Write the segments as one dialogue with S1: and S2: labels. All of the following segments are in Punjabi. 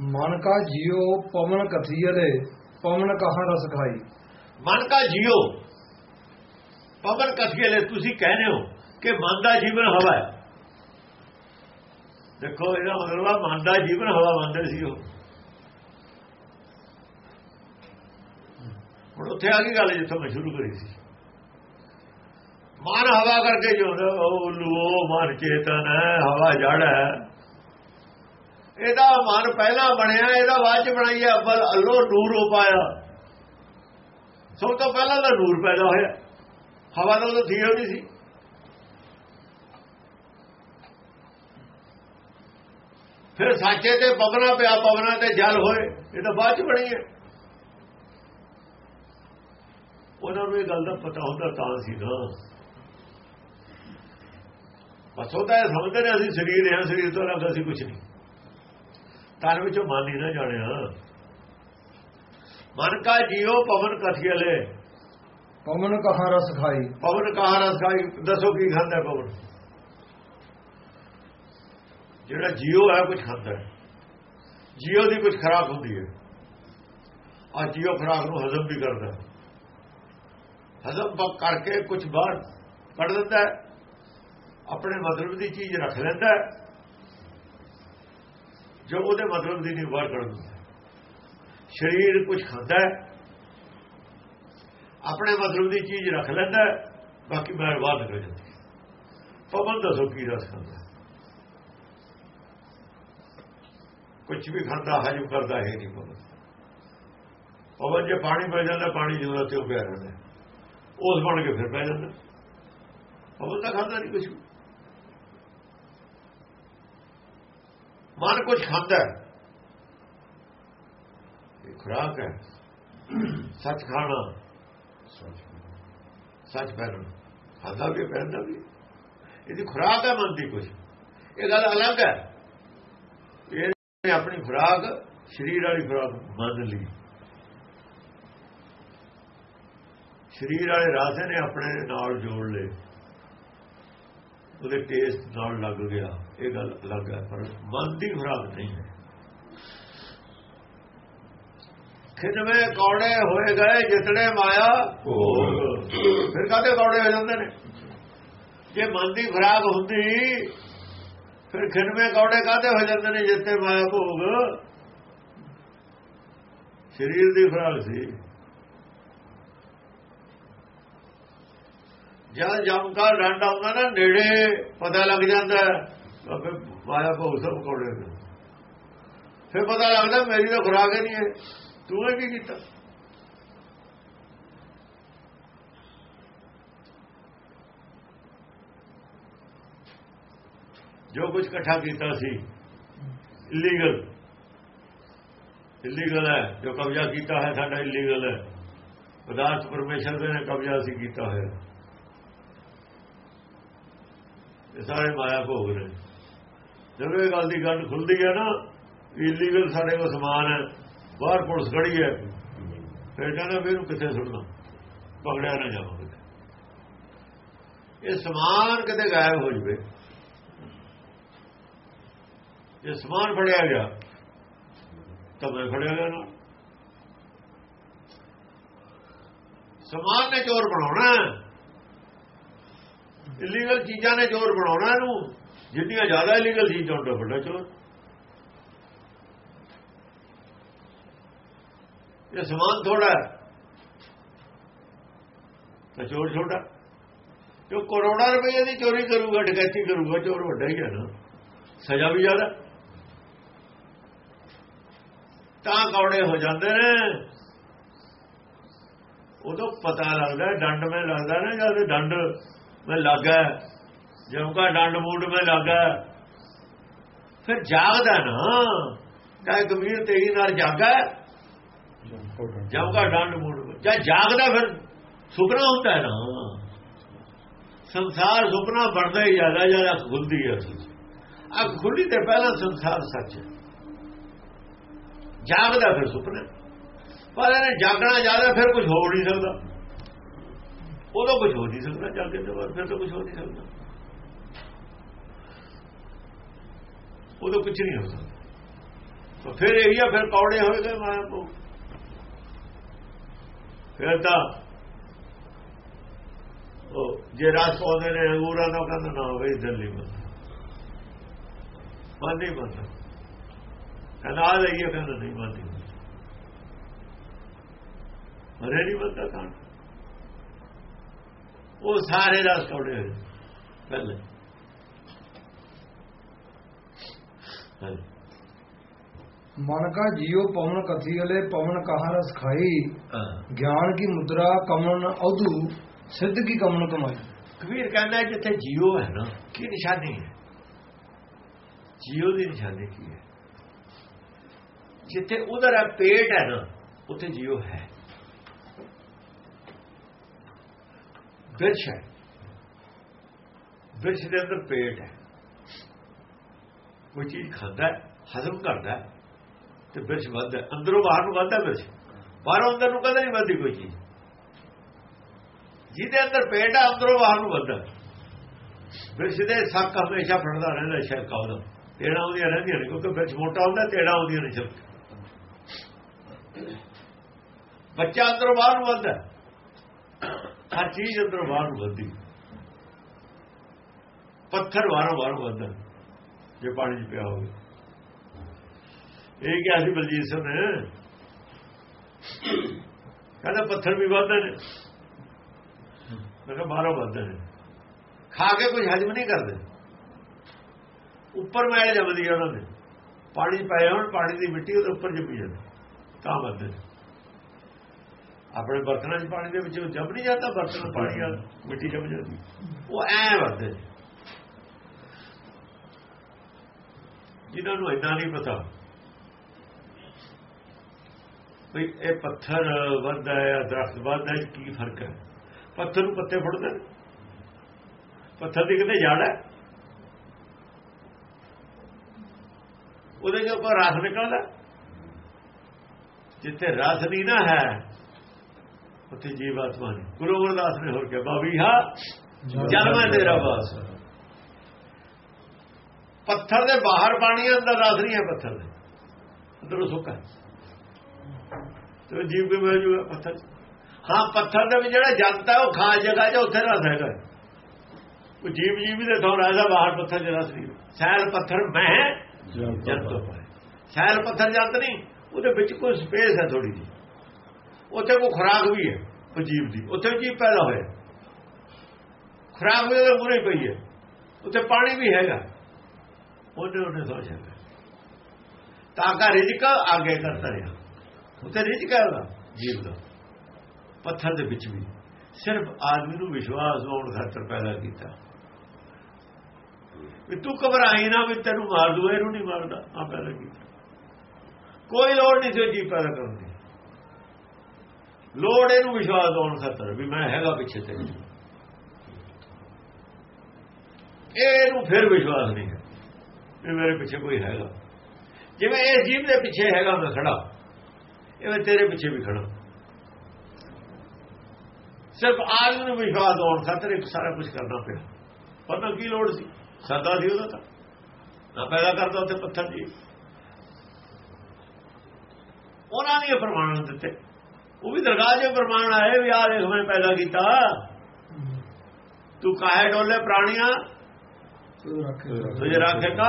S1: ਮਨ ਕਾ ਜਿਉ ਪਵਨ ਕਥੀਲੇ ਪਵਨ ਕਹਾਂ ਰਸ ਖਾਈ।
S2: ਮਨ ਕਾ ਜੀਓ ਪਵਨ ਕਥੀਲੇ ਤੁਸੀਂ ਕਹਿੰਦੇ ਹੋ ਕਿ ਮਨ ਦਾ ਜੀਵਨ ਹਵਾ ਹੈ। ਦੇਖੋ ਇਹਦਾ ਮਤਲਬ ਆ ਮਨ ਦਾ ਜੀਵਨ ਹਵਾ ਮੰਨਦੇ ਸੀ ਉਹ। ਹੁਣ ਉੱਥੇ ਆ ਗਈ ਗੱਲ ਜਿੱਥੋਂ ਮੈਂ ਸ਼ੁਰੂ ਕਰੀ ਸੀ। ਮਨ ਹਵਾ ਕਰਕੇ ਜੋ ਹੁੰਦਾ, ਉਹ ਲੋ ਮਨ ਚੇਤਨ ਹੈ ਹਵਾ ਜੜ ਹੈ। ਇਹਦਾ ਮਨ ਪਹਿਲਾਂ ਬਣਿਆ, ਇਹਦਾ ਬਾਅਦ ਚ ਬਣਾਈਆ ਅੱਬਲ ਅੱਲੋ ਨੂਰ ਹੋ ਪਾਇਆ। ਸਭ ਤੋਂ ਪਹਿਲਾਂ ਤਾਂ ਨੂਰ ਪੈਦਾ ਹੋਇਆ। ਹਵਾ ਤਾਂ ਉਦੋਂ ਥੀ ਹੋਈ ਸੀ। ਫਿਰ ਸਾਚੇ ਤੇ ਪਵਨਾ ਪਿਆ, ਪਵਨਾ ਤੇ ਜਲ ਹੋਏ, ਇਹ ਤਾਂ ਬਾਅਦ ਚ ਬਣੀ ਹੈ। ਉਹਨਾਂ ਨੂੰ ਇਹ ਗੱਲ ਦਾ ਪਤਾ ਹੁੰਦਾ ਤਾਂ ਸੀ ਨਾ। ਬਸ ਉਹਦਾ ਇਹ ਸਮਝਦੇ ਨੇ ਅਸੀਂ ਸਰੀਰ ਹਾਂ ਸਰੀਰ ਤੋਂ ਅਲੱਗ ਅਸੀਂ ਕੁਝ ਨਹੀਂ। ਤਨ ਵਿੱਚੋਂ ਮਨ ਹੀ ਨਾ ਜਾਣਿਆ। ਮਨ ਕਾ ਜੀਓ ਪਵਨ ਕਥੀਲੇ
S1: ਪਵਨ ਕਹਾਂ ਰਸ ਖਾਈ।
S2: ਪਵਨ ਕਹਾ ਰਸ ਖਾਈ ਦੱਸੋ ਕੀ ਖਾਂਦਾ ਪਵਨ? ਜਿਹੜਾ ਜੀਓ ਹੈ ਕੁਝ ਖਾਂਦਾ ਜੀਓ ਦੀ ਕੁਝ ਖਰਾਕ ਹੁੰਦੀ ਹੈ। ਆ ਜੀਓ ਖਰਾਕ ਨੂੰ ਹਜ਼ਮ ਵੀ ਕਰਦਾ ਹਜ਼ਮ ਕਰਕੇ ਕੁਝ ਬਾਹਰ ਕੱਢ ਦਿੰਦਾ ਆਪਣੇ ਮਤਲਬ ਦੀ ਚੀਜ਼ ਰੱਖ ਲੈਂਦਾ ਜੋ ਉਹਦੇ ਮਤਲਬ ਦੀ ਨਹੀਂ ਬਾਹਰ ਕੱਢ ਦਿੰਦਾ ਸਰੀਰ ਕੁਝ ਖਾਂਦਾ ਹੈ, ਆਪਣੇ ਮਤਲਬ ਦੀ ਚੀਜ਼ ਰੱਖ ਲੈਂਦਾ ਬਾਕੀ ਬਾਹਰ ਬਾਹਰ ਨਿਕਲ ਜਾਂਦੀ ਪਵਨ ਦੱਸੋ ਕੀ ਰਸ ਖਾਂਦਾ ਕੁਝ ਵੀ ਖਾਂਦਾ, ਹਜਮ ਕਰਦਾ ਹੈ ਨਹੀਂ ਪਵਨ। ਪਵਨ ਜੇ ਪਾਣੀ ਪੈ ਜਾਂਦਾ, ਪਾਣੀ ਜਿਉਂ ਤੇ ਉਹ ਪਿਆ ਰਹਿੰਦਾ ਉਸ ਬਣ ਕੇ ਫਿਰ ਪੈ ਜਾਂਦਾ। ਪਵਨ ਤਾਂ ਖਾਂਦਾ ਨਹੀਂ ਕੁਝ ਮਨ ਕੁਝ ਖਾਂਦਾ ਹੈ। ਇਹ ਖੁਰਾਕ ਹੈ। ਸੱਚ ਖਾਣਾ। ਸੱਚ ਪਹਿਨਣਾ ਖਾਂਦਾ ਵੀ ਪਹਿਨਦਾ ਵੀ ਇਹਦੀ ਖੁਰਾਕ ਹੈ ਮਨ ਦੀ ਕੁਝ ਇਹ ਗੱਲ ਅਲੱਗ ਹੈ। ਇਹ ਆਪਣੀ ਖੁਰਾਕ, ਸਰੀਰ ਵਾਲੀ ਖੁਰਾਕ ਮੰਨ ਲਈ। ਸਰੀਰ ਵਾਲੇ ਰਾਸੇ ਨੇ ਆਪਣੇ ਨਾਲ ਜੋੜ ਲਏ। ਉਹਦੇ ਟੇਸਟ ਨਾਲ ਲੱਗ ਗਿਆ। ਇਹ ਗੱਲ ਅਲੱਗ ਹੈ ਪਰ ਮਨ ਦੀ ਖੁਰਾਕ ਨਹੀਂ ਹੈ। ਖਿਦਵੇਂ ਕੌੜੇ ਹੋਏ ਗਏ ਜਿਤਨੇ ਮਾਇਆ ਭੋਗ ਫਿਰ ਕਾਹਦੇ ਕੌੜੇ ਹੋ ਜਾਂਦੇ ਨੇ? ਜੇ ਮਨ ਦੀ ਖੁਰਾਕ ਹੁੰਦੀ ਫਿਰ ਖਿਦਵੇਂ ਕੌੜੇ ਕਾਹਦੇ ਹੋ ਜਾਂਦੇ ਨੇ ਜਿੱਤੇ ਮਾਇਆ ਭੋਗ? ਸਰੀਰ ਦੀ ਖੁਰਾਕ ਸੀ। ਜਦ ਜਮਕਾ ਡੰਡ ਆਉਂਦਾ ਨਾ ਨੇੜੇ ਪਤਾ ਲੱਗ ਜਾਂਦਾ ਹੈ, ਤਾਂ ਫਿਰ ਮਾਇਆ ਭੋਗ ਸਭ ਕੌੜੇ ਨੇ ਫਿਰ ਪਤਾ ਲੱਗਦਾ ਮੇਰੀ ਤਾਂ ਖੁਰਾਕ ਹੀ ਨਹੀਂ ਹੈ ਤੂੰ ਇਹ ਕੀ ਕੀਤਾ ਜੋ ਕੁਝ ਇਕੱਠਾ ਕੀਤਾ ਸੀ ਇਲੀਗਲ ਇਲੀਗਲ ਹੈ ਜੋ ਕਬਜ਼ਾ ਕੀਤਾ ਹੈ ਸਾਡਾ ਇਲੀਗਲ ਹੈ ਪਦਾਰਥ ਪਰਮੇਸ਼ਰ ਦੇ ਨੇ ਕਬਜ਼ਾ ਸੀ ਕੀਤਾ ਹੋਇਆ ਇਹ ਸਾਰੇ ਮਾਇਆ ਭੋਗ ਨੇ ਜਦੋਂ ਇਹ ਗੱਲ ਦੀ ਗੱਲ ਖੁੱਲਦੀ ਹੈ ਨਾ ਇਲੀਗਲ ਸਾਡੇ ਕੋਲ ਸਮਾਨ ਹੈ, ਬਾਹਰ ਪੁਲਿਸ ਖੜੀ ਹੈ, ਫਿਰ ਕਹਿੰਦਾ ਵੀ ਇਹਨੂੰ ਕਿੱਥੇ ਸੁੱਟਣਾ? ਪਕੜਿਆ ਨਾ ਜਾਵਾਂਗੇ ਇਹ ਸਮਾਨ ਕਿਤੇ ਗਾਇਬ ਹੋ ਜਵੇ। ਜੇ ਸਮਾਨ ਫੜਿਆ ਗਿਆ, ਤਾਂ ਮੈਂ ਫੜਿਆ ਗਿਆ ਨਾ। ਸਮਾਨ ਨੇ ਚੋਰ ਬਣਾਉਣਾ। ਇਲੀਗਲ ਚੀਜ਼ਾਂ ਨੇ ਚੋਰ ਬਣਾਉਣਾ ਇਹਨੂੰ। ਜਿੰਨੀਆਂ ਜ਼ਿਆਦਾ ਇਲੀਗਲ ਚੀਜ਼ਾਂ ਹੁੰਦਾ ਵੱਡਾ ਚੋਰ ਇਹ ਸਮਾਨ ਥੋੜਾ ਹੈ। ਤਾਂ ਚੋਰ ਛੋਟਾ। ਜੋ ਕਰੋੜਾਂ ਰੁਪਏ ਦੀ ਚੋਰੀ ਕਰੂਗਾ, ਡਕੈਤੀ ਕਰੂਗਾ, ਚੋਰ ਵੱਡਾ ਹੀ ਹੈ ਨਾ। ਸਜ਼ਾ ਵੀ ਜ਼ਿਆਦਾ। ਤਾਂ ਕੌੜੇ ਹੋ ਜਾਂਦੇ ਨੇ। ਉਦੋਂ ਪਤਾ ਲੱਗਦਾ, ਡੰਡ ਮੈਂ ਲੱਗਦਾ ਨਾ, ਜਦ ਡੰਡ ਮੈਂ ਲੱਗਾ ਜਮਕਾ ਡੰਡ ਮੂਡ ਮੈਂ ਲੱਗਾ ਫਿਰ ਜਾਗਦਾ ਨਾ। ਕਹੇ ਗੰਭੀਰ ਤੇਰੀ ਨਾਲ ਜਾਗਾ ਜਮਕਾ ਡੰਡ ਮੂਡ ਜਾਂ ਜਾਗਦਾ ਫਿਰ ਸੁਪਨਾ ਹੁੰਦਾ ਹੈ ਨਾ। ਸੰਸਾਰ ਸੁਪਨਾ ਬਣਦਾ ਹੀ ਜ਼ਿਆਦਾ ਜ਼ਿਆਦਾ ਖੁੱਲਦੀ ਹੈ ਅੱਖ ਖੁੱਲੀ ਤੇ ਪਹਿਲਾਂ ਸੰਸਾਰ ਸੱਚ ਹੈ। ਜਾਗਦਾ ਫਿਰ ਸੁਪਨਾ। ਪਰ ਇਹਨੇ ਜਾਗਣਾ ਜ਼ਿਆਦਾ ਫਿਰ ਕੁਝ ਹੋ ਨਹੀਂ ਸਕਦਾ। ਉਦੋਂ ਕੁਝ ਹੋ ਨਹੀਂ ਸਕਦਾ ਜਾਗੇ ਤੋਂ ਬਾਅਦ ਫਿਰ ਤਾਂ ਕੁਝ ਹੋ ਨਹੀਂ ਸਕਦਾ। ਉਦੋਂ ਕੁਝ ਨਹੀਂ ਹੋ ਸਕਦਾ ਫਿਰ ਇਹੀ ਆ, ਫਿਰ ਕੌੜੇ ਹੋਏ ਗਏ ਮਾਇਆ ਕੋ ਫਿਰ ਤਾਂ ਉਹ ਜੇ ਰਸ ਪਾਉਂਦੇ ਨੇ, ਅੰਗੂਰਾਂ ਦਾ ਉਹ ਕਹਿੰਦਾ ਨਾ ਹੋਵੇ, ਇਧਰ ਨਹੀਂ ਬੰਦਾ। ਮਨ ਨਹੀਂ ਬੰਦਾ। ਕਹਿੰਦਾ ਆ ਲਈਏ ਕਹਿੰਦਾ, ਨਹੀਂ ਬੰਦੀ ਮਰੇ ਨਹੀਂ ਬੰਦਾ ਤਾਂ। ਉਹ ਸਾਰੇ ਰਸ ਕੌੜੇ ਹੋਏ, ਪਹਿਲੇ।
S1: ਮਨ ਕਾ ਜਿਉ ਪਵਨ ਕਥੀਲੇ ਪਵਨ ਕਹਾ ਰਸ ਖਾਈ। ਗਿਆਨ ਕੀ ਮੁਦਰਾ ਕਮਨ ਅਧੂ ਸਿੱਧ ਕੀ ਕਮਨ ਕਮਾਈ।
S2: ਕਬੀਰ ਕਹਿੰਦਾ ਜਿੱਥੇ ਜੀਓ ਹੈ ਨਾ ਕੀ ਨਿਸ਼ਾਨੀ ਹੈ? ਜੀਓ ਦੀ ਨਿਸ਼ਾਨੀ ਕੀ ਹੈ? ਜਿੱਥੇ ਉਧਰ ਹੈ ਪੇਟ ਹੈ ਨਾ ਉੱਥੇ ਜੀਓ ਹੈ। ਬਿਰਛ ਹੈ। ਬਿਰਛ ਦੇ ਅੰਦਰ ਪੇਟ ਹੈ। ਕੋਈ ਚੀਜ਼ ਖਾਂਦਾ ਹਜ਼ਮ ਕਰਦਾ ਤੇ ਬਿਰਛ ਵੱਧਦਾ ਅੰਦਰੋਂ ਬਾਹਰ ਨੂੰ ਵੱਧਦਾ ਬਿਰਛ ਬਾਹਰੋਂ ਅੰਦਰ ਨੂੰ ਕਦੇ ਨਹੀਂ ਵੱਧਦੀ ਕੋਈ ਚੀਜ਼। ਜਿਹਦੇ ਅੰਦਰ ਪੇਟ ਹੈ ਅੰਦਰੋਂ ਬਾਹਰ ਨੂੰ ਵੱਧਦਾ ਬਿਰਛ ਦੇ ਸੱਕ ਹਮੇਸ਼ਾ ਫੜਦਾ ਰਹਿੰਦਾ ਸ਼ਰਕਾ ਉਹਦਾ ਤੇੜਾ ਆਉਂਦੀਆਂ ਰਹਿੰਦੀਆਂ ਨੇ, ਕਿਉਂਕਿ ਬਿਰਛ ਮੋਟਾ ਹੁੰਦਾ, ਤੇੜਾ ਆਉਂਦੀਆਂ ਨੇ ਸ਼ਰਕ ਬੱਚਾ ਅੰਦਰੋਂ ਬਾਹਰ ਨੂੰ ਵੱਧਦਾ ਹਰ ਚੀਜ਼ ਅੰਦਰੋਂ ਬਾਹਰ ਨੂੰ ਵੱਧਦੀ। ਪੱਥਰ ਬਾਹਰੋਂ ਬਾਹਰ ਵੱਧਦਾ ਜੇ ਪਾਣੀ 'ਚ ਪਿਆ ਹੋਵੇ। ਇਹ ਕਿਹਾ ਸੀ ਬਲਜੀਤ ਸਿੰਘ ਨੇ। ਕਹਿੰਦਾ ਪੱਥਰ ਵੀ ਵੱਧਦੇ ਨੇ। ਮੈਂ ਕਿਹਾ ਬਾਹਰੋਂ ਵੱਧਦੇ ਨੇ। ਖਾ ਕੇ ਕੁਝ ਹਜਮ ਨਹੀਂ ਕਰਦੇ। ਉੱਪਰ ਮੈਲ ਜਮਦੀ ਆ ਉਹਨਾਂ ਦੇ। ਪਾਣੀ 'ਚ ਪਏ ਹੋਣ, ਪਾਣੀ ਦੀ ਮਿੱਟੀ ਉਹਦੇ ਉੱਪਰ ਜੰਮੀ ਜਾਂਦੀ। ਤਾਂ ਵੱਧਦੇ ਨੇ। ਆਪਣੇ ਬਰਤਨਾਂ 'ਚ ਪਾਣੀ ਦੇ ਵਿੱਚ ਜੰਮ ਨਹੀਂ ਜਾਂਦਾ, ਬਰਤਨ ਪਾਣੀ ਨਾਲ ਮਿੱਟੀ ਜੰਮ ਜਾਂਦੀ। ਉਹ ਐ ਵੱਧਦੇ ਨੇ। ਜਿਨ੍ਹਾਂ ਨੂੰ ਇੰਨਾ ਨਹੀਂ ਪਤਾ। ਵੀ ਇਹ ਪੱਥਰ ਵੱਧਦਾ ਹੈ ਦਰਖਤ ਵੱਧਦਾ ਹੈ, ਕੀ ਫ਼ਰਕ ਹੈ? ਪੱਥਰ ਨੂੰ ਪੱਤੇ ਫੁੱਟਦੇ ਪੱਥਰ ਦੀ ਕਿਤੇ ਜੜ ਹੈ? ਉਹਦੇ ਜੋ ਕੋ ਰਸ ਨਿਕਲਦਾ? ਜਿੱਥੇ ਰਸ ਨਹੀਂ ਨਾ ਹੈ, ਉੱਥੇ ਜੀਵ ਆਤਮਾ ਨਹੀਂ। ਗੁਰੂ ਗੁਰਦਾਸ ਨੇ ਹੋਰ ਕਿਹਾ ਬਾਬੀਹਾ ਜਨਮ ਤੇਰਾ ਬਾਸ ਪੱਥਰ ਦੇ ਬਾਹਰ ਪਾਣੀ ਹੈ, ਅੰਦਰ ਰਸ ਨਹੀਂ ਹੈ ਪੱਥਰ ਦੇ। ਅੰਦਰੋਂ ਸੁੱਕਾ ਹੈ। ਤੇ ਉਹ ਜੀਵ ਕੇ ਮਿਲ ਜੂਗਾ ਪੱਥਰ ਹਾਂ ਪੱਥਰ ਦੇ ਵਿੱਚ ਜਿਹੜਾ ਜੰਤ ਹੈ ਉਹ ਖਾਸ ਜਗ੍ਹਾ 'ਚ ਉੱਥੇ ਰਸ ਹੈਗਾ। ਉਹ ਜੀਵ ਜੀਵ ਦੇ ਥੋੜਾ ਰਸਾ ਬਾਹਰ ਪੱਥਰ 'ਚ ਰਸ ਨਹੀਂ। ਸੈਲ ਪੱਥਰ ਮੈਂ ਜੰਤ ਤੋਂ ਸੈਲ ਪੱਥਰ ਜੰਤ ਨਹੀਂ ਉਹਦੇ ਵਿੱਚ ਕੋਈ ਸਪੇਸ ਹੈ ਥੋੜੀ ਜੀ ਉੱਥੇ ਕੋਈ ਖੁਰਾਕ ਵੀ ਹੈ ਉਹ ਜੀਵ ਦੀ। ਉੱਥੇ ਜੀਵ ਪੈਦਾ ਹੋਇਆ। ਖੁਰਾਕ ਵੀ ਉਹਦੇ ਮੂਰੇ ਪਈ ਹੈ। ਉੱਥੇ ਪਾਣੀ ਵੀ ਹੈਗਾ। ਉਹਨੇ ਉਹਨੇ ਸੋਚਿਆ ਤਾਂ ਕਾ ਰਿਜਕ ਅੱਗੇ ਕਰਤਾ ਰਿਹਾ। ਉੱਥੇ ਰਿਜਕ ਹੈ ਉਹਦਾ, ਜੀਵ ਦਾ। ਪੱਥਰ ਦੇ ਵਿੱਚ ਵੀ। ਸਿਰਫ ਆਦਮੀ ਨੂੰ ਵਿਸ਼ਵਾਸ ਹੋਣ ਖਾਤਰ ਪੈਦਾ ਕੀਤਾ। ਵੀ ਤੂੰ ਘਬਰਾਈ ਨਾ ਵੀ ਤੈਨੂੰ ਮਾਰ ਦੂ, ਇਹਨੂੰ ਨਹੀਂ ਮਾਰਦਾ, ਆ ਪੈਦਾ ਕੀਤਾ। ਕੋਈ ਲੋੜ ਨਹੀਂ ਸੀ ਜੀਵ ਪੈਦਾ ਕਰਨ ਦੀ। ਲੋੜ ਇਹਨੂੰ ਵਿਸ਼ਵਾਸ ਹੋਣ ਖਾਤਰ ਵੀ ਮੈਂ ਹੈਗਾ ਪਿੱਛੇ ਤੇ ਇਹਨੂੰ ਫਿਰ ਵਿਸ਼ਵਾਸ ਨਹੀਂ ਹੈ ਵੀ ਮੇਰੇ ਪਿੱਛੇ ਕੋਈ ਹੈਗਾ। ਜਿਵੇਂ ਇਹ ਜੀਵ ਦੇ ਪਿੱਛੇ ਹੈਗਾ ਮੈਂ ਖੜਾ ਇਵੇਂ ਤੇਰੇ ਪਿੱਛੇ ਵੀ ਖੜਾ। ਸਿਰਫ ਆਦਮੀ ਨੂੰ ਵਿਸ਼ਵਾਸ ਹੋਣ ਖਾਤਰ ਇੱਕ ਸਾਰਾ ਕੁਝ ਕਰਨਾ ਪਿਆ। ਪਤਾ ਕੀ ਲੋੜ ਸੀ? ਸਦਾ ਸੀ ਉਹਦਾ ਤਾਂ। ਨਾ ਪੈਦਾ ਕਰਦਾ ਉੱਥੇ ਪੱਥਰ ਜੀ। ਉਹਨਾਂ ਨੇ ਇਹ ਪ੍ਰਮਾਣ ਦਿੱਤੇ। ਉਹ ਵੀ ਦਰਗਾਹ 'ਚ ਪ੍ਰਮਾਣ ਆਏ ਵੀ ਆਹ ਦੇਖ ਮੈਂ ਪੈਦਾ ਕੀਤਾ। ਤੂੰ ਕਾਹੇ ਡੋਲੇ ਪ੍ਰਾਣੀਆਂ ਤੁਝੇ ਰੱਖੇਗਾ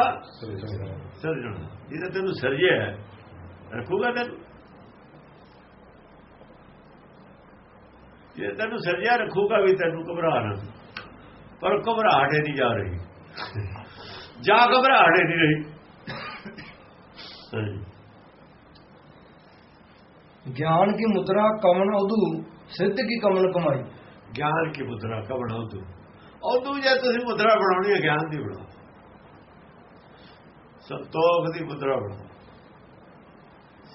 S2: ਸਿਰਜਣ ਜਿਹਨੇ ਤੈਨੂੰ ਸਿਰਜਿਆ ਹੈ, ਰੱਖੂਗਾ ਤੈਨੂੰ? ਜੇ ਤੈਨੂੰ ਸਿਰਜਿਆ ਰੱਖੂਗਾ ਵੀ ਤੈਨੂੰ ਘਬਰਾ ਨਾ। ਪਰ ਘਬਰਾਹਟੇ ਨਹੀਂ ਜਾ ਰਹੀ। ਜਾ ਘਬਰਾਹਟੇ ਨਹੀਂ ਰਹੀ।
S1: ਗਿਆਨ ਕੀ ਮੁਦਰਾ ਕਮਨ ਅਧੂ ਸਿੱਧ ਕੀ ਕਮਨ ਕਮਾਈ?
S2: ਗਿਆਨ ਕੀ ਮੁਦਰਾ ਕਾ ਬਣਾਓ ਤੂੰ ਉਦੋਂ ਜੇ ਤੁਸੀਂ ਮੁਦਰਾ ਬਣਾਉਣੀ ਹੈ, ਗਿਆਨ ਦੀ ਬਣਾਓ। ਸੰਤੋਖ ਦੀ ਮੁਦਰਾ ਬਣਾਓ।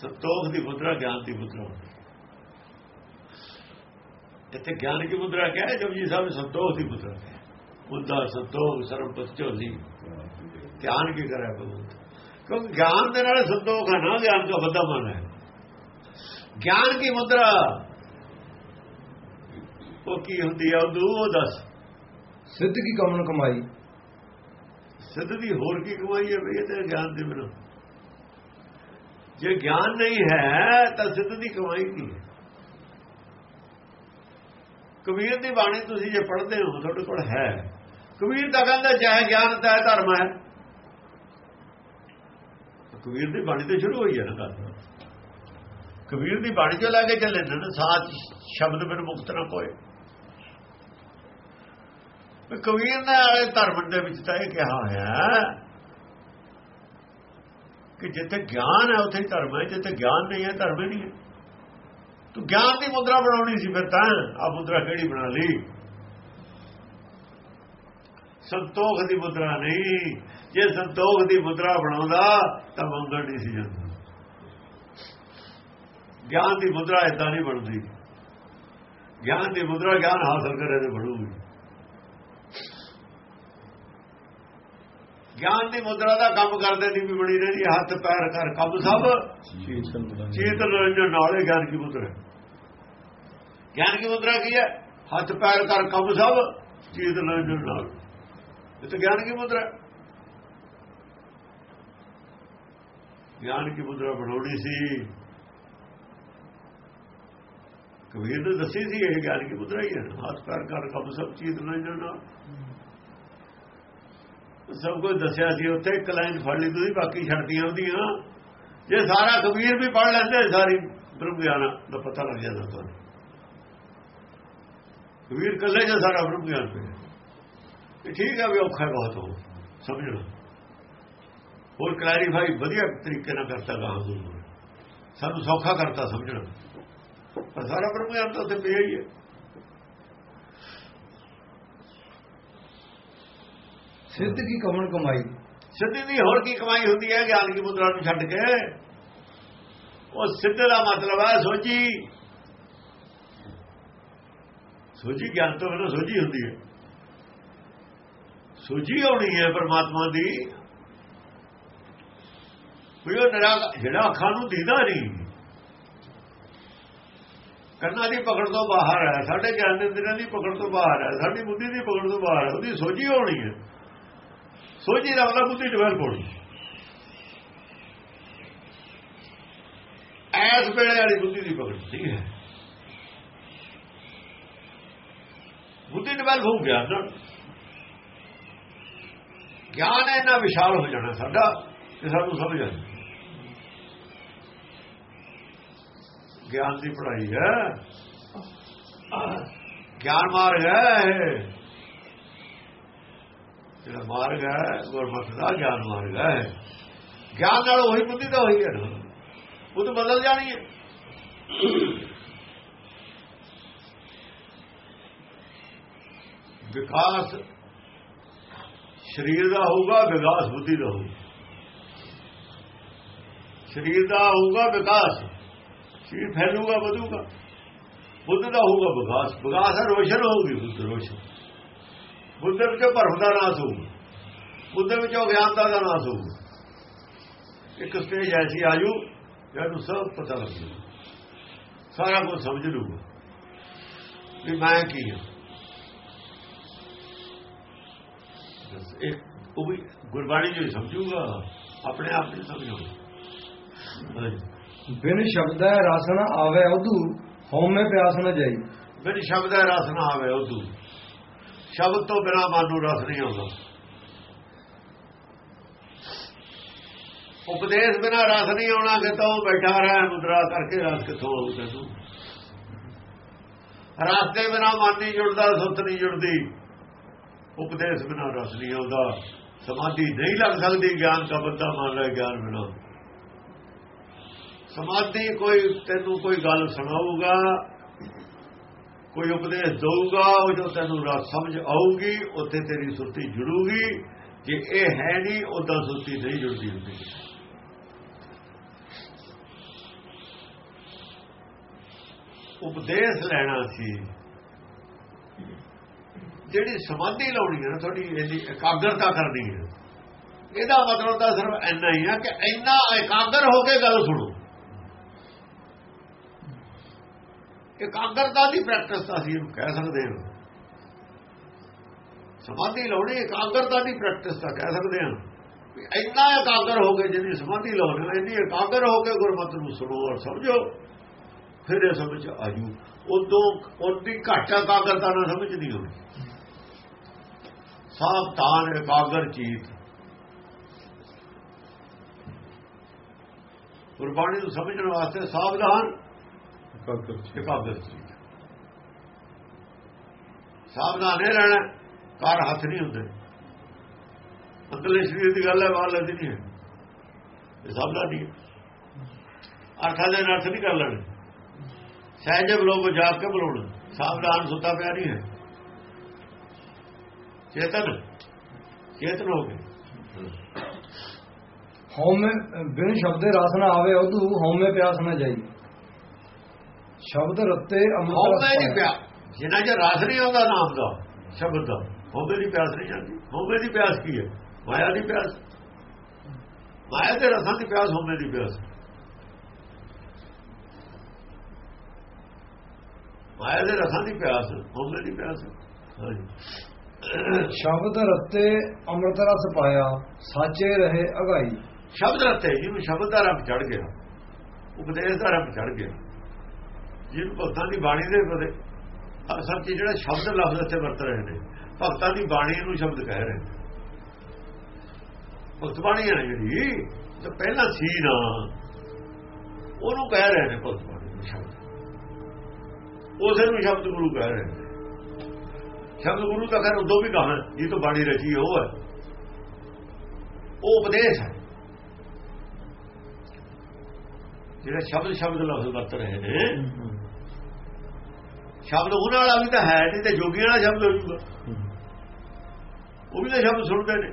S2: ਸੰਤੋਖ ਦੀ ਮੁਦਰਾ, ਗਿਆਨ ਦੀ ਮੁਦਰਾ ਬਣਾਓ। ਇੱਥੇ ਗਿਆਨ ਦੀ ਮੁਦਰਾ ਕਿਹਾ ਹੈ? ਜਪਜੀ ਸਾਹਿਬ ਨੇ ਸੰਤੋਖ ਦੀ ਮੁਦਰਾ ਕਿਹਾ। ਮੁੱਦਾ ਸੰਤੋਖ ਸਰਬਪਤ ਝੋਲੀ। ਧਿਆਨ ਕੀ ਕਰੇ ਭਗਵੰਤ ਕਿਉਂਕਿ ਗਿਆਨ ਦੇ ਨਾਲ ਸੰਤੋਖ ਹੈ ਨਾ, ਗਿਆਨ ਦਾ ਵੱਡਾ ਮਨ ਹੈ। ਗਿਆਨ ਕੀ ਮੁਦਰਾ? ਉਹ ਕੀ ਹੁੰਦੀ ਹੈ ਉਦੋਂ ਉਹ ਦੱਸ।
S1: ਸਿੱਧ ਕੀ ਕਮਨ ਕਮਾਈ?
S2: ਸਿੱਧ ਦੀ ਹੋਰ ਕੀ ਕਮਾਈ ਹੈ ਵੀ ਇਹਦੇ ਗਿਆਨ ਦੇ ਬਿਨਾਂ। ਜੇ ਗਿਆਨ ਨਹੀਂ ਹੈ, ਤਾਂ ਸਿੱਧ ਦੀ ਕਮਾਈ ਕੀ ਹੈ? ਕਬੀਰ ਦੀ ਬਾਣੀ ਤੁਸੀਂ ਜੇ ਪੜ੍ਹਦੇ ਹੋ, ਤੁਹਾਡੇ ਕੋਲ ਹੈ। ਕਬੀਰ ਤਾਂ ਕਹਿੰਦਾ, ਚਾਹੇ ਗਿਆਨ ਤਾਂ ਧਰਮ ਹੈ। ਕਬੀਰ ਦੀ ਬਾਣੀ ਤੇ ਸ਼ੁਰੂ ਹੋਈ ਹੈ ਨਾ ਗੱਲ। ਕਬੀਰ ਦੀ ਬਾਣੀ ਚੋਂ ਲੈ ਕੇ ਚੱਲੇ ਨੇ ਸਾਥ ਸ਼ਬਦ ਬਿਨ ਮੁਕਤ ਨਾ ਕੋਏ ਕਬੀਰ ਨੇ ਵਾਲੇ ਧਰਮ ਦੇ ਵਿੱਚ ਤਾਂ ਇਹ ਕਿਹਾ ਹੋਇਆ ਕਿ ਜਿੱਥੇ ਗਿਆਨ ਹੈ, ਉੱਥੇ ਧਰਮ ਹੈ। ਜਿੱਥੇ ਗਿਆਨ ਨਹੀਂ ਹੈ, ਧਰਮ ਨਹੀਂ ਹੈ। ਤੂੰ ਗਿਆਨ ਦੀ ਮੁਦਰਾ ਬਣਾਉਣੀ ਸੀ ਫਿਰ ਤਾਂ। ਆ ਮੁਦਰਾ ਕਿਹੜੀ ਬਣਾ ਲਈ? ਸੰਤੋਖ ਦੀ ਮੁਦਰਾ ਨਹੀਂ। ਜੇ ਸੰਤੋਖ ਦੀ ਮੁਦਰਾ ਬਣਾਉਂਦਾ, ਤਾਂ ਮੰਗਣ ਨਹੀਂ ਸੀ ਜਾਂਦਾ। ਗਿਆਨ ਦੀ ਮੁਦਰਾ ਇਦਾਂ ਨਹੀਂ ਬਣਦੀ। ਗਿਆਨ ਦੀ ਮੁਦਰਾ ਗਿਆਨ ਹਾਸਲ ਕਰੇ ਤੇ ਬਣੂਗੀ। ਗਿਆਨ ਦੀ ਮੁਦਰਾ ਦਾ ਕੰਮ ਕਰਦੇ ਦੀ ਵੀ ਬਣੀ ਰਹਿੰਦੀ ਹੱਥ ਪੈਰ ਕਰ ਕੰਮ ਸਭ। ਚੇਤ ਰੰਜਨ ਨਾਲੇ ਗਿਆਨ ਕੀ ਮੁਦਰਾ। ਗਿਆਨ ਕੀ ਮੁਦਰਾ ਕੀ ਹੈ? ਹੱਥ ਪੈਰ ਕਰ ਕੰਮ ਸਭ ਚੇਤ ਰੰਜਨ ਨਾਲ। ਇਹ ਤਾਂ ਗਿਆਨ ਕੀ ਮੁਦਰਾ। ਗਿਆਨ ਕੀ ਮੁਦਰਾ ਬਣਾਉਣੀ ਸੀ। ਕਬੀਰ ਨੇ ਦੱਸੀ ਸੀ ਇਹ ਗਿਆਨ ਕੀ ਮੁਦਰਾ ਹੀ ਹੈ। ਹੱਥ ਪੈਰ ਕਰ ਕੰਮ ਸਭ ਚੀਜ਼ ਰੰਜਨ ਨਾਲ। ਸਭ ਕੁਝ ਦੱਸਿਆ ਸੀ ਉੱਥੇ, ਇੱਕ ਲਾਈਨ ਫੜ ਲਈ ਤੁਸੀਂ, ਬਾਕੀ ਛੱਡਦੀਆਂ ਉਹਦੀਆਂ ਜੇ ਸਾਰਾ ਕਬੀਰ ਵੀ ਪੜ ਲੈਂਦੇ, ਸਾਰੀ ਬ੍ਰਹਮ ਗਿਆਨ ਦਾ ਪਤਾ ਲੱਗ ਜਾਂਦਾ ਤੁਹਾਨੂੰ। ਕਬੀਰ ਕੱਲੇ ਜੇ ਸਾਰਾ ਬ੍ਰਹਮ ਗਿਆਨ ਪਿਆ ਇਹ ਠੀਕ ਹੈ ਵੀ ਔਖਾ ਬਹੁਤ ਹੋ ਸਮਝਣਾ। ਹੋਰ ਕਲੈਰੀਫਾਈ ਵਧੀਆ ਤਰੀਕੇ ਨਾਲ ਕਰਤਾ ਗਾ ਸਾਨੂੰ ਸੌਖਾ ਕਰਤਾ ਸਮਝਣਾ। ਪਰ ਸਾਰਾ ਬ੍ਰਹਮ ਗਿਆਨ ਤਾਂ ਉੱਥੇ ਪਿਆ ਹੀ ਹੈ
S1: ਸਿੱਧ ਕੀ ਕਮਣ ਕਮਾਈ?
S2: ਸਿੱਧੀ ਦੀ ਹੋਰ ਕੀ ਕਮਾਈ ਹੁੰਦੀ ਹੈ ਗਿਆਨ ਦੀ ਮੁਦਰਾ ਨੂੰ ਛੱਡ ਕੇ? ਉਹ ਸਿੱਧ ਦਾ ਮਤਲਬ ਹੈ ਸੋਝੀ। ਸੋਝੀ ਗਿਆਨ ਤੋਂ ਬਿਨਾਂ ਸੋਝੀ ਹੁੰਦੀ ਹੈ। ਸੋਝੀ ਆਉਣੀ ਹੈ ਪਰਮਾਤਮਾ ਦੀ। ਕੋਈ ਉਹ ਨਰਾ ਜਿਹੜਾ ਅੱਖਾਂ ਨੂੰ ਦੀਦਾ ਨਹੀਂ। ਕੰਨਾਂ ਦੀ ਪਕੜ ਤੋਂ ਬਾਹਰ ਹੈ, ਸਾਡੇ ਗਿਆਨ ਦੇ ਇੰਦਰੀਆਂ ਦੀ ਪਕੜ ਤੋਂ ਬਾਹਰ ਹੈ, ਸਾਡੀ ਬੁੱਧੀ ਦੀ ਪਕੜ ਤੋਂ ਬਾਹਰ ਹੈ, ਉਹਦੀ ਸੋਝੀ ਹੋਣੀ ਹੈ। ਸੋਝੀ ਦਾ ਮਤਲਬ ਬੁੱਧੀ ਡਿਵੈਲਪ ਹੋਣੀ ਐਸ ਵੇਲੇ ਵਾਲੀ ਬੁੱਧੀ ਦੀ ਪਕੜ, ਠੀਕ ਹੈ। ਬੁੱਧੀ ਡਿਵੈਲਪ ਹੋ ਗਿਆ ਨਾ ਗਿਆਨ ਇਹਨਾਂ ਵਿਸ਼ਾਲ ਹੋ ਜਾਣਾ ਸਾਡਾ, ਤੇ ਸਾਨੂੰ ਸਮਝ ਆ ਗਿਆਨ ਦੀ ਪੜ੍ਹਾਈ ਹੈ। ਗਿਆਨ ਮਾਰਗ ਹੈ ਇਹ। ਜਿਹੜਾ ਮਾਰਗ ਹੈ ਗੁਰਮਤ ਦਾ ਗਿਆਨ ਮਾਰਗ ਹੈ। ਗਿਆਨ ਨਾਲ ਉਹੀ ਬੁੱਧੀ ਤਾਂ ਹੋਈ ਹੈ ਨਾ। ਬੁੱਧ ਬਦਲ ਜਾਣੀ ਹੈ। ਵਿਕਾਸ ਸਰੀਰ ਦਾ ਹੋਊਗਾ, ਵਿਕਾਸ ਬੁੱਧੀ ਦਾ ਹੋਊਗਾ। ਸਰੀਰ ਦਾ ਹੋਊਗਾ, ਵਿਕਾਸ। ਸਰੀਰ ਫੈਲੂਗਾ, ਵਧੂਗਾ। ਬੁੱਧ ਦਾ ਹੋਊਗਾ ਵਿਕਾਸ। ਵਿਕਾਸ ਹੈ, ਰੋਸ਼ਨ ਹੋਊਗੀ ਬੁੱਧ, ਰੋਸ਼ਨ। ਬੁੱਧ ਵਿੱਚ ਭਰਮ ਦਾ ਨਾਸ ਹੋਊਗਾ ਬੁੱਧ ਵਿੱਚ ਗਿਆਨਤਾ ਦਾ ਨਾਸ ਹੋਊਗਾ ਇੱਕ ਸਟੇਜ ਐਸੀ ਆਜੂ ਜਦ ਸਭ ਪਤਾ ਲੱਗ ਜੂ। ਸਾਰਾ ਕੁਝ ਸਮਝ ਲੂਗਾ ਵੀ ਮੈਂ ਕੀ ਹਾਂ ਇੱਕ ਉਹ ਵੀ ਗੁਰਬਾਣੀ ਜੋ ਸਮਝੂਗਾ। ਆਪਣੇ ਆਪ ਨੂੰ ਸਮਝੂਗਾ
S1: ਬਿਨ ਸ਼ਬਦੈ ਰਸ ਨ ਆਵੇ ਉਦੂ ਹਉਮੈ ਪਿਆਸ ਨ ਜਾਈ।
S2: ਬਿਨ ਸ਼ਬਦ ਦਾ ਰਸ ਨਾ ਆਵੇ ਉਦੋਂ ਸ਼ਬਦ ਤੋਂ ਬਿਨਾ ਮਨ ਨੂੰ ਰਸ ਨਹੀਂ ਆਉਂਦਾ। ਉਪਦੇਸ਼ ਬਿਨਾ ਰਸ ਨਹੀਂ ਆਉਣਾ ਕਿ ਬੈਠਾ ਰਹਿ, ਮੁਦਰਾ ਕਰਕੇ ਰਸ ਕਿੱਥੋਂ ਆਉ ਤੈਨੂੰ? ਰਸ ਦੇ ਬਿਨਾ ਮਨ ਨਹੀਂ ਜੁੜਦਾ, ਸੁੱਤ ਨਹੀਂ ਜੁੜਦੀ। ਉਪਦੇਸ਼ ਬਿਨਾ ਰਸ ਨਹੀਂ ਆਉਂਦਾ। ਸਮਾਧੀ ਨਹੀਂ ਲੱਗ ਸਕਦੀ ਗਿਆਨ ਦਾ ਬੰਦਾ, ਮੰਨ ਲੈ ਗਿਆਨ ਬਿਨਾ। ਸਮਾਧੀ ਕੋਈ, ਤੈਨੂੰ ਕੋਈ ਗੱਲ ਸੁਣਾਊਗਾ ਕੋਈ ਉਪਦੇਸ਼ ਦਊਗਾ, ਉਹ ਜੋ ਤੈਨੂੰ ਰਾਤ ਸਮਝ ਆਊਗੀ, ਉੱਥੇ ਤੇਰੀ ਸੁਰਤੀ ਜੁੜੂਗੀ। ਜੇ ਇਹ ਹੈ ਨਹੀਂ ਉਦਾਂ ਸੁਰਤੀ ਨਹੀਂ ਜੁੜਦੀ ਹੁੰਦੀ। ਉਪਦੇਸ਼ ਲੈਣਾ ਸੀ। ਜਿਹੜੀ ਸਮਾਧੀ ਲਾਉਣੀ ਹੈ ਨਾ, ਤੁਹਾਡੀ ਇਹਦੀ ਇਕਾਗਰਤਾ ਕਰਨੀ ਹੈ। ਇਹਦਾ ਮਤਲਬ ਤਾਂ ਸਿਰਫ ਇੰਨਾ ਹੀ ਹੈ ਕਿ ਇੰਨਾ ਇਕਾਗਰ ਹੋ ਕੇ ਗੱਲ ਸੁਣੋ। ਇਕਾਗਰਤਾ ਦੀ ਪ੍ਰੈਕਟਿਸ ਤਾਂ ਅਸੀਂ ਕਹਿ ਸਕਦੇ ਹਾਂ। ਸਮਾਧੀ ਲਾਉਣੀ ਇਕਾਗਰਤਾ ਦੀ ਪ੍ਰੈਕਟਿਸ ਤਾਂ ਕਹਿ ਸਕਦੇ ਹਾਂ। ਵੀ ਇੰਨਾ ਇਕਾਗਰ ਹੋ ਕੇ ਜਿਹਦੀ ਸਮਾਧੀ ਲਾਉਣੀ ਹੋ ਇੰਨੀ ਇਕਾਗਰ ਹੋ ਕੇ ਗੁਰਮਤਿ ਨੂੰ ਸੁਣੋ ਔਰ ਸਮਝੋ। ਫਿਰ ਇਹ ਸਮਝ ਆਜੂ ਉਦੋਂ ਉਹਦੀ ਘਾਟਾ ਇਕਾਗਰਤਾ ਨਾਲ ਸਮਝ ਨਹੀਂ ਆਉਂਦੀ। ਸਾਵਧਾਨ, ਇਕਾਗਰ ਚੀਤ। ਗੁਰਬਾਣੀ ਨੂੰ ਸਮਝਣ ਵਾਸਤੇ ਸਾਵਧਾਨ ਇਕਾਗਰ ਚੀਤ ਸਾਵਧਾਨ ਇਹ ਰਹਿਣਾ ਕਾਰ ਹੱਥ ਨਹੀਂ ਹੁੰਦੇ। ਅੰਦਰਲੇ ਸਰੀਰ ਦੀ ਗੱਲ ਹੈ ਬਾਹਰ ਲੱਗਦੀ ਨਹੀਂ ਹੈ। ਇਹ ਸਾਵਧਾਨ ਨਹੀਂ। ਅਰਥਾਂ ਦੇ ਅਰਥ ਨਹੀਂ ਕਰ ਲੈਣੇ। ਸਹਿਜ ਬਲੋਗ ਜਾਪ ਕੇ ਬੁਲਾਉਣਾ। ਸਾਵਧਾਨ ਸੁੱਤਾ ਪਿਆ ਨਹੀਂ ਹੈ। ਚੇਤਨ ਚੇਤਨ ਹੋ ਗਏ।
S1: ਹਉਮੈ ਬਿਨ ਸ਼ਬਦੇ ਰਸ ਨਾ ਆਵੇ ਉਦੂ ਹਉਮੈ ਪਿਆਸ ਨਾ ਜਾਈ। ਸ਼ਬਦ ਰੱਤੇ ਅੰਮ੍ਰਿਤ ਰਸ
S2: ਨਹੀਂ। ਪਿਆ। ਜਿੰਨਾ ਚ ਰਸ ਨਹੀਂ ਆਉਂਦਾ ਨਾਮ ਦਾ ਸ਼ਬਦ ਦਾ। ਹਉਮੈ ਦੀ ਪਿਆਸ ਨਹੀਂ ਜਾਂਦੀ। ਹਉਮੈ ਦੀ ਪਿਆਸ ਕੀ ਹੈ? ਮਾਇਆ ਦੀ ਪਿਆਸ। ਮਾਇਆ ਦੇ ਰਸਾਂ ਦੀ ਪਿਆਸ ਹਉਮੈ ਦੀ ਪਿਆਸ। ਮਾਇਆ ਦੇ ਰਸਾਂ ਦੀ ਪਿਆਸ ਹਉਮੈ ਦੀ ਪਿਆਸ।
S1: ਸ਼ਬਦ ਰੱਤੇ ਅੰਮ੍ਰਿਤ ਰਸ ਪਾਇਆ ਸਾਚੇ ਰਹੇ ਅਗਾਈ।
S2: ਸ਼ਬਦ ਰਤੇ ਜਿਹਨੂੰ ਸ਼ਬਦ ਦਾ ਰੰਗ ਚੜ ਗਿਆ ਉਪਦੇਸ਼ ਦਾ ਰੰਗ ਚੜ ਗਿਆ। ਜਿਹਨੂੰ ਭਗਤਾਂ ਦੀ ਬਾਣੀ ਦੇ ਬਦੇ ਅਸਲ 'ਚ ਜਿਹੜਾ ਸ਼ਬਦ ਲਫ਼ਜ਼ ਇੱਥੇ ਵਰਤ ਰਹੇ ਨੇ, ਭਗਤਾਂ ਦੀ ਬਾਣੀ ਨੂੰ ਸ਼ਬਦ ਕਹਿ ਰਹੇ ਨੇ। ਭਗਤ ਬਾਣੀ ਹੈ ਜਿਹੜੀ, ਤਾਂ ਪਹਿਲਾਂ ਸੀ ਨਾ, ਉਹਨੂੰ ਕਹਿ ਰਹੇ ਨੇ ਭਗਤ ਬਾਣੀ ਨੂੰ ਸ਼ਬਦ। ਉਸੇ ਨੂੰ ਸ਼ਬਦ ਗੁਰੂ ਕਹਿ ਰਹੇ ਨੇ। ਸ਼ਬਦ ਗੁਰੂ ਤਾਂ ਖੈਰ ਉਦੋਂ ਵੀ ਕਹਾਂ ਜੀ ਤੋਂ ਬਾਣੀ ਰਚੀ ਉਹ ਹੈ। ਉਹ ਉਪਦੇਸ਼ ਹੈ। ਜਿਹੜਾ ਸ਼ਬਦ ਸ਼ਬਦ ਲਫ਼ਜ਼ ਵਰਤ ਰਹੇ ਨੇ ਸ਼ਬਦ ਉਹਨਾਂ ਵਾਲਾ ਵੀ ਤਾਂ ਹੈ ਨਹੀਂ ਤੇ ਜੋਗੀਆਂ ਵਾਲਾ ਸ਼ਬਦ ਹੋ ਜੂਗਾ ਉਹ ਵੀ ਤਾਂ ਸ਼ਬਦ ਸੁਣਦੇ ਨੇ।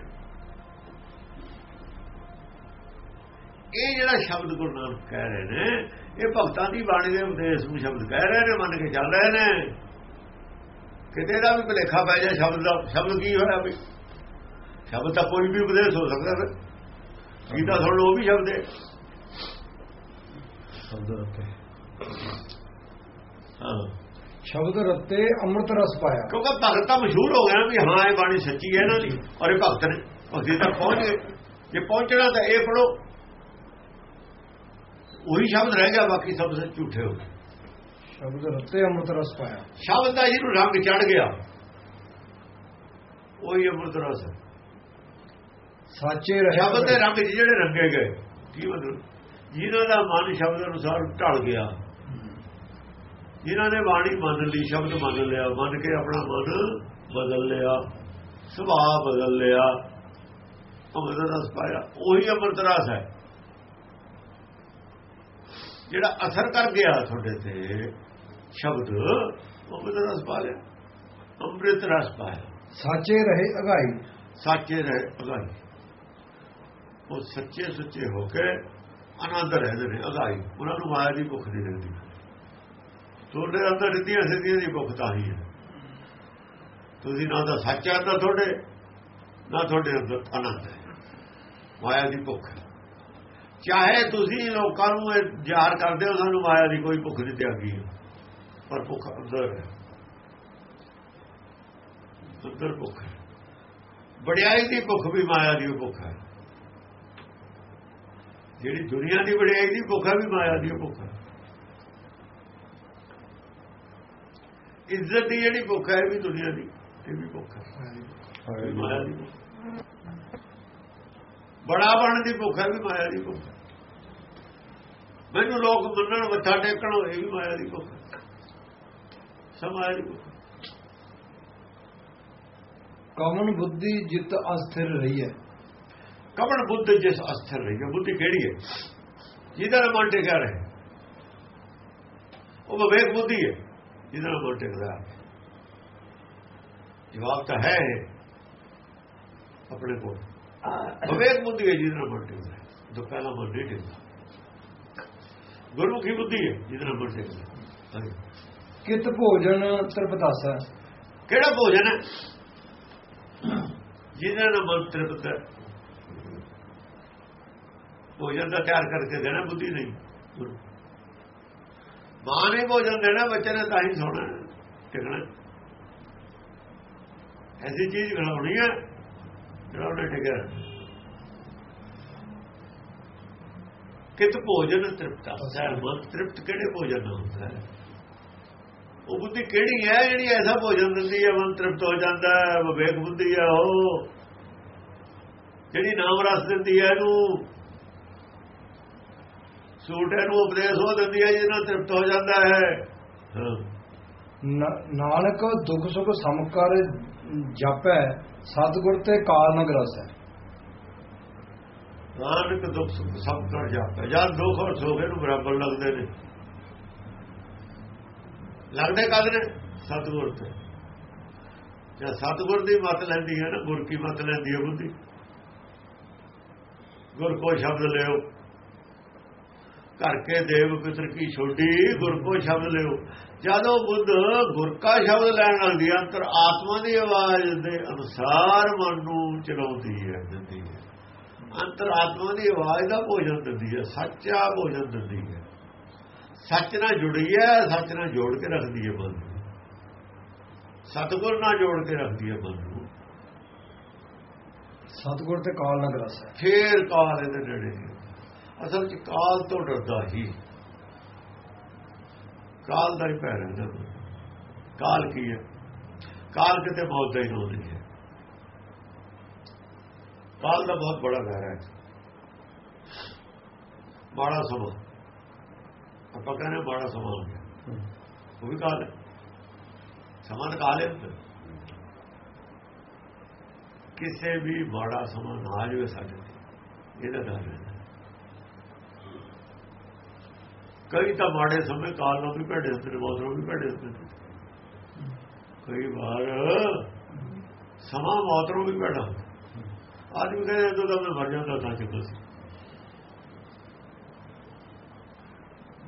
S2: ਇਹ ਜਿਹੜਾ ਸ਼ਬਦ ਗੁਰੂ ਨਾਨਕ ਕਹਿ ਰਹੇ ਨੇ ਇਹ ਭਗਤਾਂ ਦੀ ਬਾਣੀ ਦੇ ਉਪਦੇਸ਼ ਨੂੰ ਸ਼ਬਦ ਕਹਿ ਰਹੇ ਨੇ ਮੰਨ ਕੇ ਚੱਲ ਰਹੇ ਨੇ। ਕਿਤੇ ਦਾ ਵੀ ਭਲੇਖਾ ਪੈ ਜਾ ਸ਼ਬਦ ਦਾ ਸ਼ਬਦ ਕੀ ਹੋਇਆ ਵੀ? ਸ਼ਬਦ ਤਾਂ ਕੋਈ ਵੀ ਉਪਦੇਸ਼ ਹੋ ਸਕਦਾ ਫਿਰ ਗੀਤਾ ਸੁਣ ਲਓ ਉਹ ਵੀ ਸ਼ਬਦ ਹੈ।
S1: ਸ਼ਬਦ
S2: ਹਾਂ।
S1: ਸ਼ਬਦ ਰੱਤੇ ਅੰਮ੍ਰਿਤ ਰਸ ਪਾਇਆ।
S2: ਕਿਉਂਕਿ ਭਗਤ ਤਾਂ ਮਸ਼ਹੂਰ ਹੋ ਗਿਆ ਵੀ ਹਾਂ ਇਹ ਬਾਣੀ ਸੱਚੀ ਹੈ ਇਹਨਾਂ ਦੀ ਔਰ ਇਹ ਭਗਤ ਨੇ ਭਗਤੀ ਤੱਕ ਪਹੁੰਚ। ਗਏ ਜੇ ਪਹੁੰਚਣਾ ਤਾਂ ਇਹ ਪੜੋ ਉਹੀ ਸ਼ਬਦ ਰਹਿ ਗਿਆ ਬਾਕੀ ਸਭ ਝੂਠੇ ਹੋ ਗਏ।
S1: ਸ਼ਬਦ ਰੱਤੇ ਅੰਮ੍ਰਿਤ ਰਸ ਪਾਇਆ।
S2: ਸ਼ਬਦ ਦਾ ਜਿਹਨੂੰ ਰੰਗ ਚੜ ਗਿਆ। ਉਹੀ ਅੰਮ੍ਰਿਤ ਰਸ। ਹੈ
S1: ਸਾਚੇ ਰਹੇ
S2: ਸ਼ਬਦ ਦੇ। ਰੰਗ ਜਿਹੜੇ ਰੰਗੇ ਗਏ ਕੀ ਮਤਲਬ? ਜਿਨ੍ਹਾਂ ਦਾ ਮਨ ਸ਼ਬਦ ਅਨੁਸਾਰ ਢਲ ਗਿਆ। ਜਿਨ੍ਹਾਂ ਨੇ ਬਾਣੀ ਮੰਨ ਲਈ ਸ਼ਬਦ ਮੰਨ ਲਿਆ ਮੰਨ ਕੇ ਆਪਣਾ ਮਨ ਬਦਲ ਲਿਆ ਸੁਭਾਅ ਬਦਲ ਲਿਆ ਅੰਮ੍ਰਿਤ ਰਸ ਪਾਇਆ ਉਹੀ ਅੰਮ੍ਰਿਤ ਰਸ ਹੈ। ਜਿਹੜਾ ਅਸਰ ਕਰ ਗਿਆ ਤੁਹਾਡੇ ਤੇ ਸ਼ਬਦ ਅੰਮ੍ਰਿਤ ਰਸ ਪਾ ਲਿਆ ਅੰਮ੍ਰਿਤ ਰਸ ਪਾਇਆ।
S1: ਸਾਚੇ ਰਹੇ ਅਗਾਈ
S2: ਸੱਚੇ ਰਹੇ ਅਗਾਈ ਉਹ ਸੱਚੇ ਸੁੱਚੇ ਹੋ ਕੇ ਆਨੰਦ ਰਹਿੰਦੇ ਨੇ ਅਗਾਈ ਉਹਨਾਂ ਨੂੰ ਮਾਇਆ ਦੀ ਭੁੱਖ ਨਹੀਂ ਰਹਿੰਦੀ ਤੁਹਾਡੇ ਅੰਦਰ ਰਿੱਧੀਆਂ ਸਿੱਧੀਆਂ ਦੀ ਭੁੱਖ ਤਾਂ ਹੀ ਹੈ। ਤੁਸੀਂ ਨਾ ਤਾਂ ਸੱਚ ਹੈ ਤਾਂ ਤੁਹਾਡੇ, ਨਾ ਤੁਹਾਡੇ ਅੰਦਰ ਆਨੰਦ ਹੈ। ਮਾਇਆ ਦੀ ਭੁੱਖ ਹੈ। ਚਾਹੇ ਤੁਸੀਂ ਲੋਕਾਂ ਨੂੰ ਇਹ ਜ਼ਾਹਰ ਕਰਦੇ ਹੋ, ਸਾਨੂੰ ਮਾਇਆ ਦੀ ਕੋਈ ਭੁੱਖ ਨਹੀਂ ਤਿਆਗੀ ਪਰ ਭੁੱਖ ਅੰਦਰ ਹੈ। ਅੰਦਰ ਭੁੱਖ ਹੈ। ਵਡਿਆਈ ਦੀ ਭੁੱਖ ਵੀ ਮਾਇਆ ਦੀ ਭੁੱਖ ਹੈ। ਜਿਹੜੀ ਦੁਨੀਆ ਦੀ ਵਡਿਆਈ ਦੀ ਭੁੱਖ ਹੈ, ਵੀ ਮਾਇਆ ਦੀ ਭੁੱਖ ਹੈ। ਇੱਜ਼ਤ ਦੀ ਜਿਹੜੀ ਭੁੱਖ ਹੈ ਵੀ ਦੁਨੀਆ ਦੀ ਇਹ ਵੀ ਭੁੱਖ ਹੈ। ਮਾਇਆ ਦੀ। ਬੜਾ ਬਣਨ ਦੀ ਭੁੱਖ ਹੈ ਵੀ ਮਾਇਆ ਦੀ ਭੁੱਖ ਮੈਨੂੰ ਲੋਕ ਮੰਨਣ ਮੱਥਾ ਟੇਕਣ ਇਹ ਵੀ ਮਾਇਆ ਦੀ ਭੁੱਖ ਹੈ। ਸਭ ਮਾਇਆ ਦੀ ਭੁੱਖ।
S1: ਕਮਨ ਬੁੱਧੀ ਜਿਤ ਅਸਥਿਰ ਰਹੀ ਹੈ।
S2: ਕਮਣ ਬੁੱਧ ਜਿਸ ਅਸਥਰ ਰਹੀ ਹੈ ਬੁੱਧੀ ਕਿਹੜੀ ਹੈ? ਜਿਹਦਾ ਮਨ ਟਿਕਿਆ ਰਹੇ। ਉਹ ਵਿਵੇਕ ਬੁੱਧੀ ਹੈ। ਜਿਹਦਾ ਨਾਲ ਮਨ ਟਿਕਦਾ। ਜਵਾਬ ਤਾਂ ਹੈ ਆਪਣੇ ਕੋਲ ਵਿਵੇਕ ਬੁੱਧੀ ਹੈ ਜਿਹਦਾ ਨਾਲ ਮਨ ਟਿਕਦਾ। ਜੋ ਪਹਿਲਾਂ ਮਨ ਨਹੀਂ ਟਿਕਦਾ ਗੁਰਮੁਖੀ ਬੁੱਧੀ ਹੈ ਜਿਹਦਾ ਨਾਲ ਮਨ ਟਿਕਦਾ।
S1: ਕਿਤ ਭੋਜਨ ਤ੍ਰਿਪਤਾਸਾ
S2: ਕਿਹੜਾ ਭੋਜਨ ਹੈ ਜਿਹਦਾ ਨਾਲ ਮਨ ਤ੍ਰਿਪਤ ਭੋਜਨ ਦਾ ਤਿਆਰ ਕਰਕੇ ਦੇਣਾ ਬੁੱਧੀ ਨਹੀਂ ਗੁਰੂ। ਮਾਂ ਨੇ ਭੋਜਨ ਦੇਣਾ, ਬੱਚੇ ਨੇ ਤਾਂ ਹੀ ਸੌਣਾ। ਟਿਕਣਾ ਐਸੀ ਚੀਜ਼ ਬਣਾਉਣੀ ਹੈ ਜਿਹੜਾ ਉਹਨੇ ਟਿਕਿਆ ਕਿਤ ਭੋਜਨ ਤ੍ਰਿਪਤਾ ਸਹਿ ਮਨ ਤ੍ਰਿਪਤ ਕਿਹੜੇ ਭੋਜਨ ਨਾਲ ਹੁੰਦਾ ਹੈ? ਉਹ ਬੁੱਧੀ ਕਿਹੜੀ ਹੈ ਜਿਹੜੀ ਐਸਾ ਭੋਜਨ ਦਿੰਦੀ ਹੈ, ਮਨ ਤ੍ਰਿਪਤ ਹੋ ਜਾਂਦਾ ਹੈ, ਵਿਵੇਕ ਬੁੱਧੀ ਹੈ ਉਹ। ਜਿਹੜੀ ਨਾਮ ਰਸ ਦਿੰਦੀ ਹੈ, ਇਹਨੂੰ ਸੂਟੇ ਨੂੰ ਉਪਦੇਸ਼ ਹੋ ਦਿੰਦੀ ਹੈ ਜਿਹਦੇ ਨਾਲ ਤ੍ਰਿਪਤ ਹੋ ਜਾਂਦਾ ਹੈ। ਹਾਂ।
S1: ਨਾਨਕ ਦੁਖ ਸੁਖ ਸਮਕਾਰ ਜਾਪੈ ਸਤਿਗੁਰ ਤੇ ਕਾਲ ਨ ਗਰਸੈ।
S2: ਨਾਨਕ ਦੁੱਖ ਸੁੱਖ ਸਭ ਕਰ ਜਾਂਦਾ ਦੁੱਖ ਔਰ ਸੁੱਖ ਨੂੰ ਬਰਾਬਰ ਲੱਗਦੇ ਨੇ। ਲੱਗਦੇ ਕਦ ਨੇ? ਸਤਿਗੁਰ ਤੇ। ਜਦ ਸਤਿਗੁਰ ਦੀ ਮਤ ਲੈਂਦੀ ਹੈ ਨਾ ਗੁਰ ਕੀ ਮਤ ਲੈਂਦੀ ਹੈ ਬੁੱਧੀ? ਗੁਰ ਕੋ ਸ਼ਬਦ ਲਿਓ। ਘਰ ਕੇ ਦੇਵ ਪਿਤਰ ਕੀ ਛੋਟੀ ਗੁਰ ਕੋ ਸ਼ਬਦ ਲਿਓ। ਜਦੋਂ ਬੁੱਧ ਗੁਰ ਕਾ ਸ਼ਬਦ ਲੈਣ ਲੱਗਦੀ ਅੰਤਰ ਆਤਮਾ ਦੀ ਆਵਾਜ਼ ਦੇ ਅਨੁਸਾਰ ਮਨ ਨੂੰ ਚਲਾਉਂਦੀ ਹੈ ਦਿੰਦੀ ਹੈ। ਅੰਤਰ ਆਤਮਾ ਦੀ ਆਵਾਜ਼ ਦਾ ਭੋਜਨ ਦਿੰਦੀ ਹੈ ਸੱਚਾ ਭੋਜਨ ਦਿੰਦੀ ਹੈ। ਸੱਚ ਨਾਲ ਜੁੜੀ ਹੈ ਸੱਚ ਨਾਲ ਜੋੜ ਕੇ ਰੱਖਦੀ ਹੈ ਮਨ ਨੂੰ। ਸਤਿਗੁਰ ਨਾਲ ਜੋੜ ਕੇ ਰੱਖਦੀ ਹੈ ਮਨ ਨੂੰ।
S1: ਸਤਿਗੁਰ ਤੇ ਕਾਲ ਨ ਗਰਸੈ
S2: ਫੇਰ ਕਾਲ ਇਹਦੇ ਨੇੜੇ। ਅਸਲ ਚ ਕਾਲ ਤੋਂ ਡਰਦਾ ਹੀ। ਕਾਲ ਦਾ ਹੀ ਪੈ ਰਹਿੰਦਾ। ਕਾਲ ਕੀ ਹੈ? ਕਾਲ ਕਿਤੇ ਮੌਤ ਦਾ ਹੀ ਨਾਮ ਨਹੀਂ ਹੈ। ਕਾਲ ਦਾ ਬਹੁਤ ਬੜਾ ਗਹਿਰਾ ਹੈ। ਮਾੜਾ ਸਮਾਂ। ਆਪਾਂ ਕਹਿੰਦੇ ਮਾੜਾ ਸਮਾਂ ਹੋ ਗਿਆ। ਉਹ ਵੀ ਕਾਲ ਹੈ। ਸਮਾਂ ਤਾਂ ਕਾਲ ਹੈ ਕਿਸੇ ਵੀ ਮਾੜਾ ਸਮਾਂ ਨਾ ਆ ਜਾਵੇ ਸਾਡੇ ਤੇ। ਇਹਦਾ ਡਰ ਰਹਿੰਦਾ। ਕਈ ਤਾਂ ਮਾੜੇ ਸਮੇਂ ਕਾਲ ਨੂੰ ਵੀ ਭੇਡੇ ਹੁੰਦੇ ਨੇ ਮੌਤ ਨੂੰ ਵੀ ਭੇਡੇ ਹੁੰਦੇ ਨੇ। ਕਈ ਵਾਰ ਸਮਾਂ ਮੌਤ ਨੂੰ ਵੀ ਭੇਡਾ ਆਦਮੀ ਕਹਿੰਦੇ ਜਦੋਂ ਤਾਂ ਮੈਂ ਮਰ ਜਾਂਦਾ ਤਾਂ ਚੰਗਾ ਸੀ?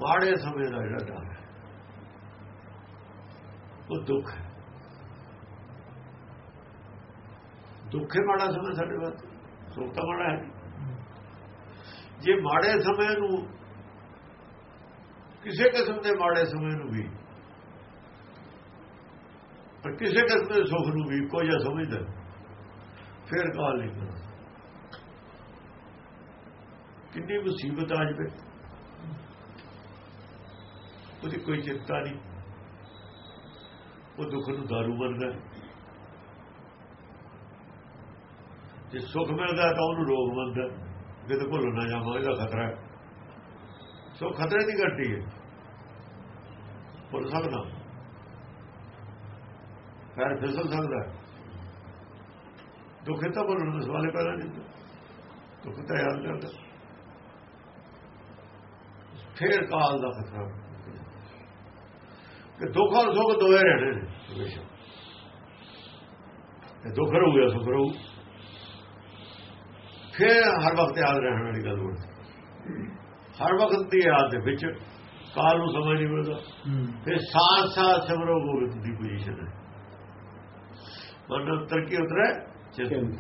S2: ਮਾੜੇ ਸਮੇਂ ਦਾ ਜਿਹੜਾ ਡਰ ਹੈ, ਉਹ ਦੁੱਖ ਹੈ। ਦੁੱਖ ਮਾੜਾ ਸਮੇਂ ਸਾਡੇ ਵਾਸਤੇ, ਸੁੱਖ ਤਾਂ ਮਾੜਾ ਹੈ। ਜੇ ਮਾੜੇ ਸਮੇਂ ਨੂੰ ਕਿਸੇ ਕਿਸਮ ਦੇ ਮਾੜੇ ਸਮੇਂ ਨੂੰ ਵੀ। ਪਰ ਕਿਸੇ ਕਿਸਮ ਦੇ ਸੁੱਖ ਨੂੰ ਵੀ ਕੋਈ ਜਿਹਾ ਸਮਝਦਾ ਫਿਰ ਕਾਲ ਨਹੀਂ ਕਰਦਾ ਕਿੰਨੀ ਮੁਸੀਬਤ ਆ ਜਵੇ ਉਹਦੀ ਕੋਈ ਚਿੰਤਾ ਨਹੀਂ। ਉਹ ਦੁੱਖ ਨੂੰ ਦਾਰੂ ਬਣਦਾ ਜੇ ਸੁੱਖ ਮਿਲਦਾ ਤਾਂ ਉਹਨੂੰ ਰੋਗ ਬਣਦਾ ਤਾਂ ਭੁੱਲ ਨਾ ਜਾਵਾਂ, ਇਹਦਾ ਖਤਰਾ ਹੈ। ਸੋ ਖਤਰੇ ਦੀ ਘੰਟੀ ਹੈ। ਭੁੱਲ ਸਕਦਾ। ਪੈਰ ਫਿਸਲ ਸਕਦਾ ਦੁੱਖ ਤਾਂ ਭੁੱਲਣ ਦੇ ਸਵਾਲੇ ਪੈਦਾ ਨਹੀਂ ਦੁੱਖ ਤਾਂ ਯਾਦ ਕਰਦਾ। ਫੇਰ ਕਾਲ ਦਾ ਖਤਰਾ ਕਿ ਦੁੱਖ ਔਰ ਸੁੱਖ ਦੋਏ ਰਹਿਣੇ ਨੇ ਹਮੇਸ਼ਾ। ਤੇ ਦੁੱਖ ਰਹੂਗਾ ਸੁੱਖ ਰਹੂ। ਫਿਰ ਹਰ ਵਕਤ ਯਾਦ ਰਹਿਣ ਵਾਲੀ ਗੱਲ ਹੋਣੀ ਹਰ ਵਕਤ ਦੀ ਯਾਦ ਦੇ ਵਿੱਚ ਕਾਲ ਨੂੰ ਸਮਝ ਨਹੀਂ ਮਿਲਦਾ। ਫਿਰ ਸਾਥ ਸਾਥ ਸਿਮਰੋ ਗੋਬਿੰਦ ਦੀ ਪੋਜੀਸ਼ਨ ਹੈ। ਮਨ ਅੰਤਰ ਕੀ ਉਤਰੇ ਚਿੰਤ